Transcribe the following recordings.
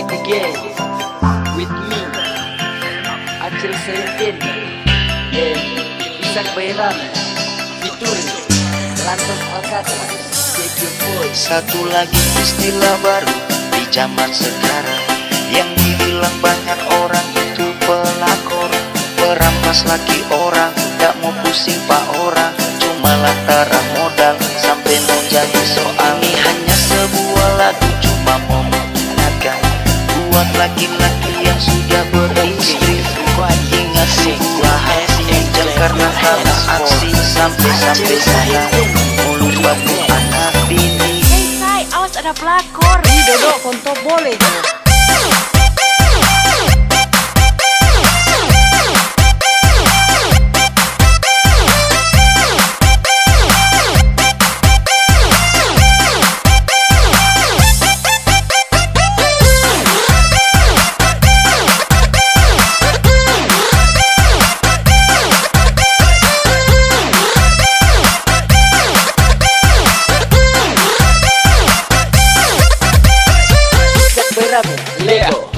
back again with me, Acil Seventeen, and Isak Bayram, featuring Lantos Alcatraz, take your voice. Satu lagi istilah baru di zaman sekarang Yang dibilang banyak orang itu pelakor. Perampas laki orang, gak mau pusing pak orang. Cuma lantaran modal sampai mau jadi soal. Ini hanya sebuah Buat laki-laki yang sudah beristri. Ingat sebuah hati yang karena kalah aksi Sampai-sampai saya lupa tuh anak bini. Hei Sai, awas ada pelakor. Ih Dodo, konto boleh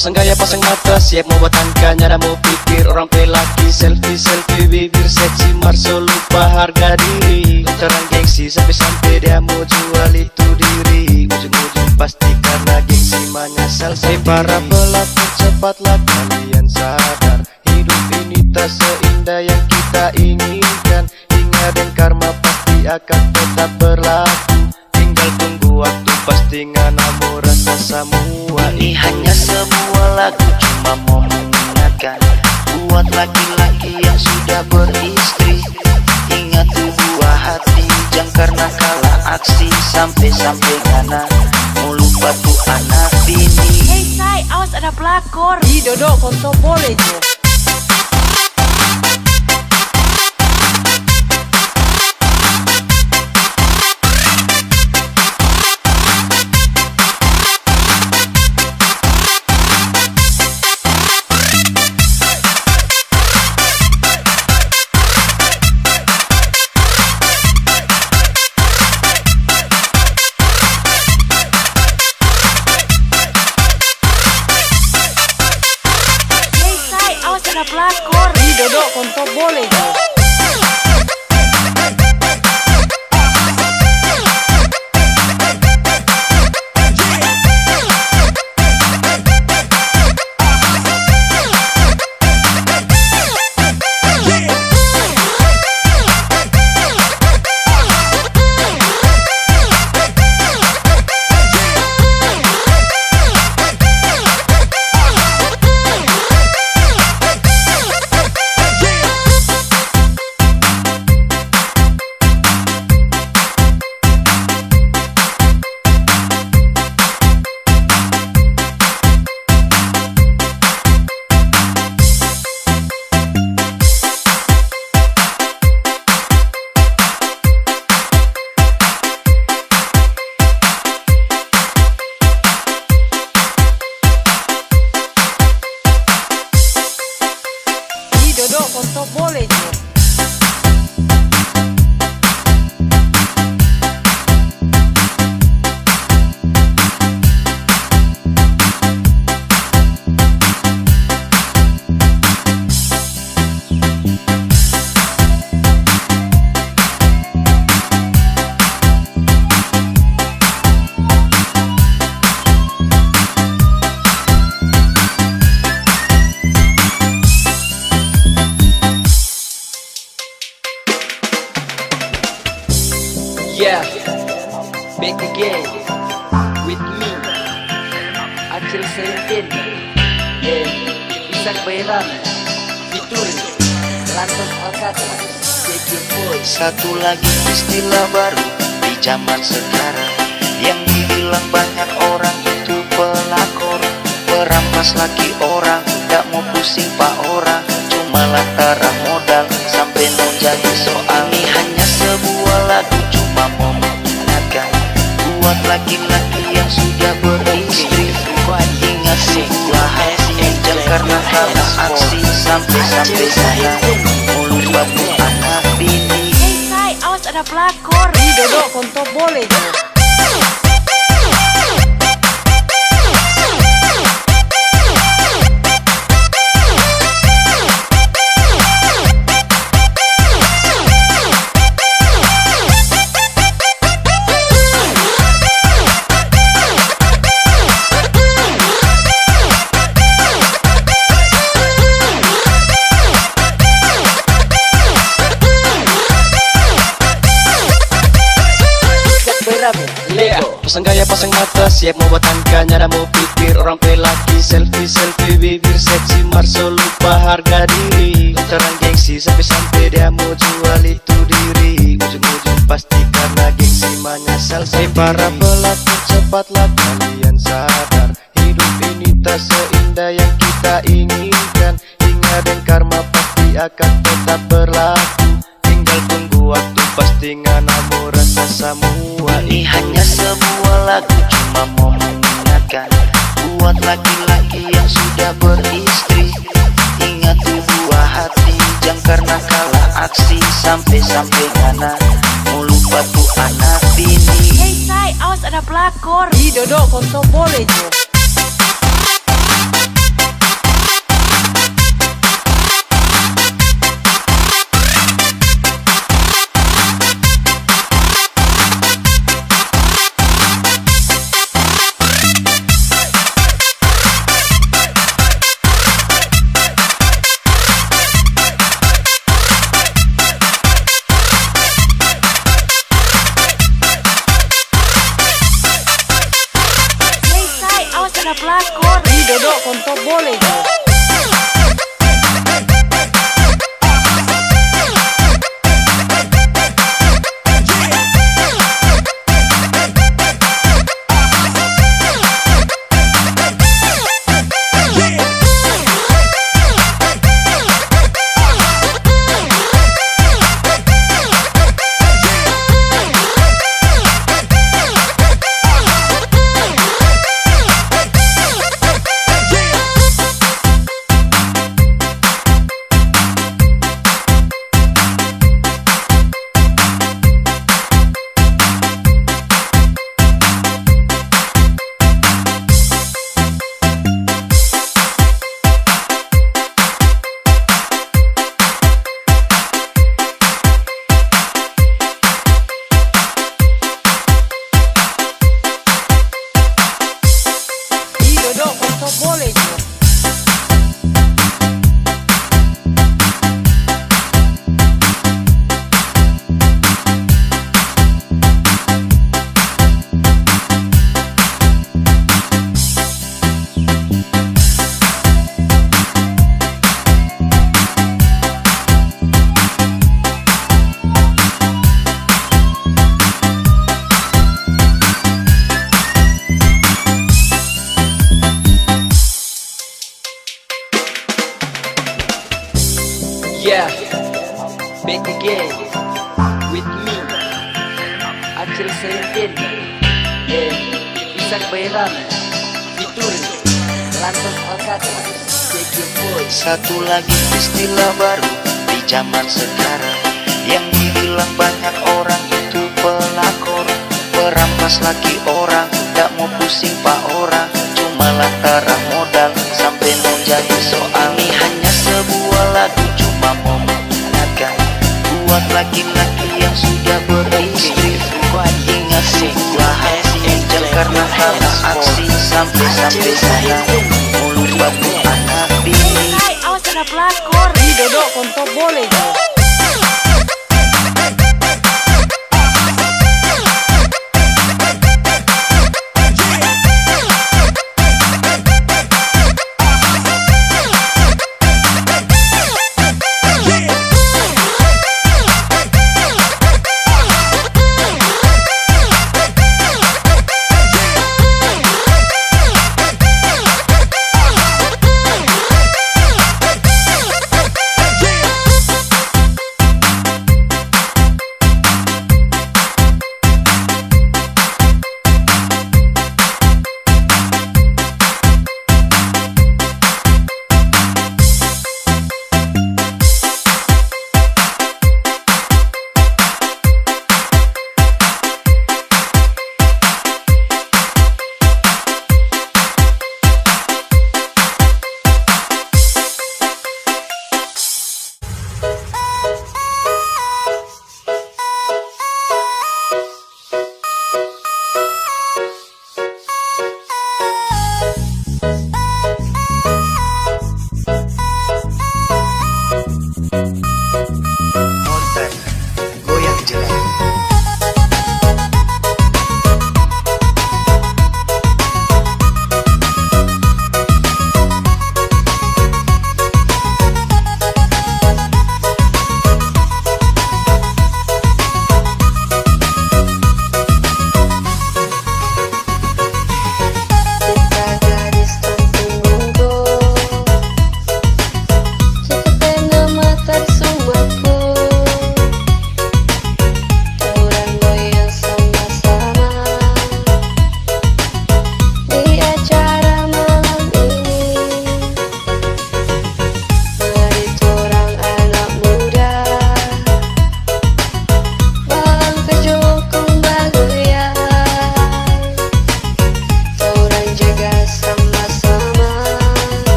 Pasang gaya, pasang mata, siap mau batangkan Nyara mau pikir, orang pelaki. Selfie, selfie, bibir seksi Marso lupa harga diri. Terang gengsi, sampai-sampai dia mau jual itu diri. Ujung-ujung pasti karena gengsi menyesal Hai para pelakor, cepatlah kalian sadar Hidup ini tak seindah yang kita inginkan. Ingat dan karma pasti akan tetap berlaku. Tinggal tunggu waktu pasti nganamu rasa semua Ini. Hanya sebuah lagu cuma mau mengingatkan Buat laki-laki yang sudah beristri. Ingat tuh buah hati Jangan karena kalah aksi. Sampai-sampai ngana Mau lupa tuh anak bini. Hei Sai, awas ada pelakor. Ih Dodo, konto Sai, awas ada pelakor. Ih Dodo, konto boleh Satu lagi istilah baru di zaman sekarang. Yang dibilang banyak orang itu pelakor Perampas laki orang, gak mau pusing pak orang. Cuma lantaran modal sampai mau jadi soal. Ini hanya sebuah lagu cuma mau mengingatkan Buat laki-laki yang sudah beristri Ingat sebuah hati karena aksi Sampai-sampai lupa ada pelakor. Ih Dodo kontol boleh Pasang mata siap mau batangkan Nyada mau pikir orang pelaki. Selfie selfie bibir seksi Marso lupa harga diri. Terang gengsi sampai-sampai dia mau jual itu diri. Ujung-ujung pasti karena gengsi menyesal Saya para pelaku cepatlah kalian sadar. Hidup ini tak seindah yang kita inginkan. Ingat dan karma pasti akan tetap berlaku. Tinggal tunggu waktu pasti nganamu rasa semua Ini. Hanya sebuah lagu cuma mau mengingatkan Buat laki-laki yang sudah beristri. Ingat tuh buah hati Jangan karena kalah aksi. Sampai-sampai ngana Mau lupa tuh anak bini. Hei say, awas ada pelakor. Ih Dodo kontol boleh jo pelakor Ih Dodo kontol boleh Perampas laki orang, gak mau pusing pak orang. Cuma lantaran modal sampai mau jadi soal. Ini hanya sebuah lagu cuma mau mengingatkan Buat laki-laki yang sudah beristri Ingat sebuah hati Jangan karena kalah aksi Sampai-sampai saya mau lupa tuh anak bini. Awas ada pelakor. Ih Dodo kontol boleh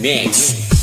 next.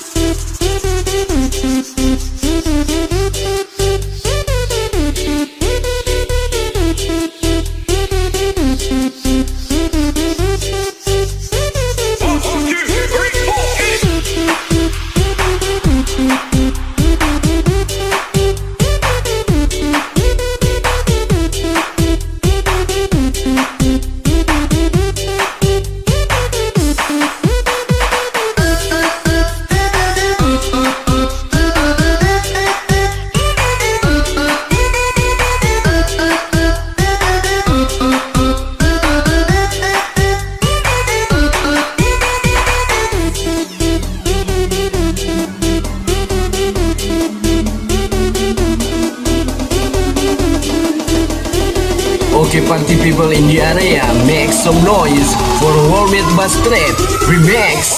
Thank you. Remix.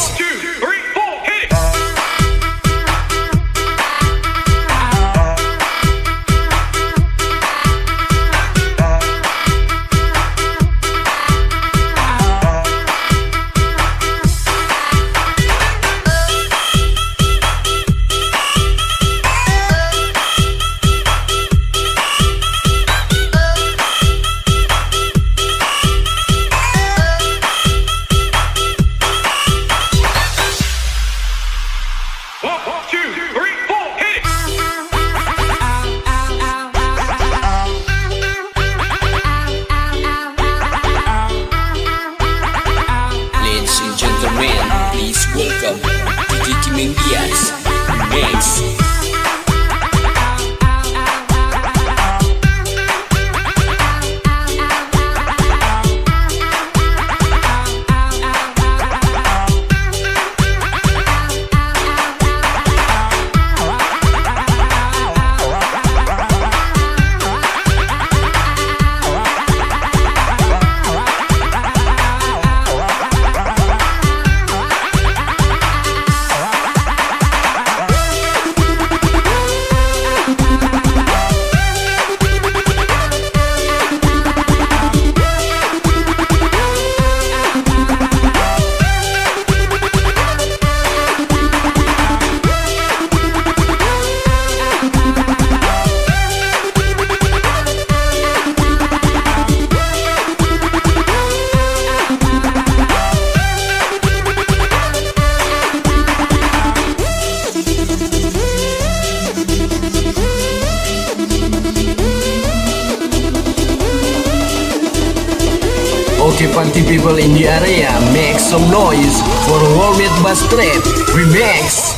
some noise for Warrior Bastret Remix.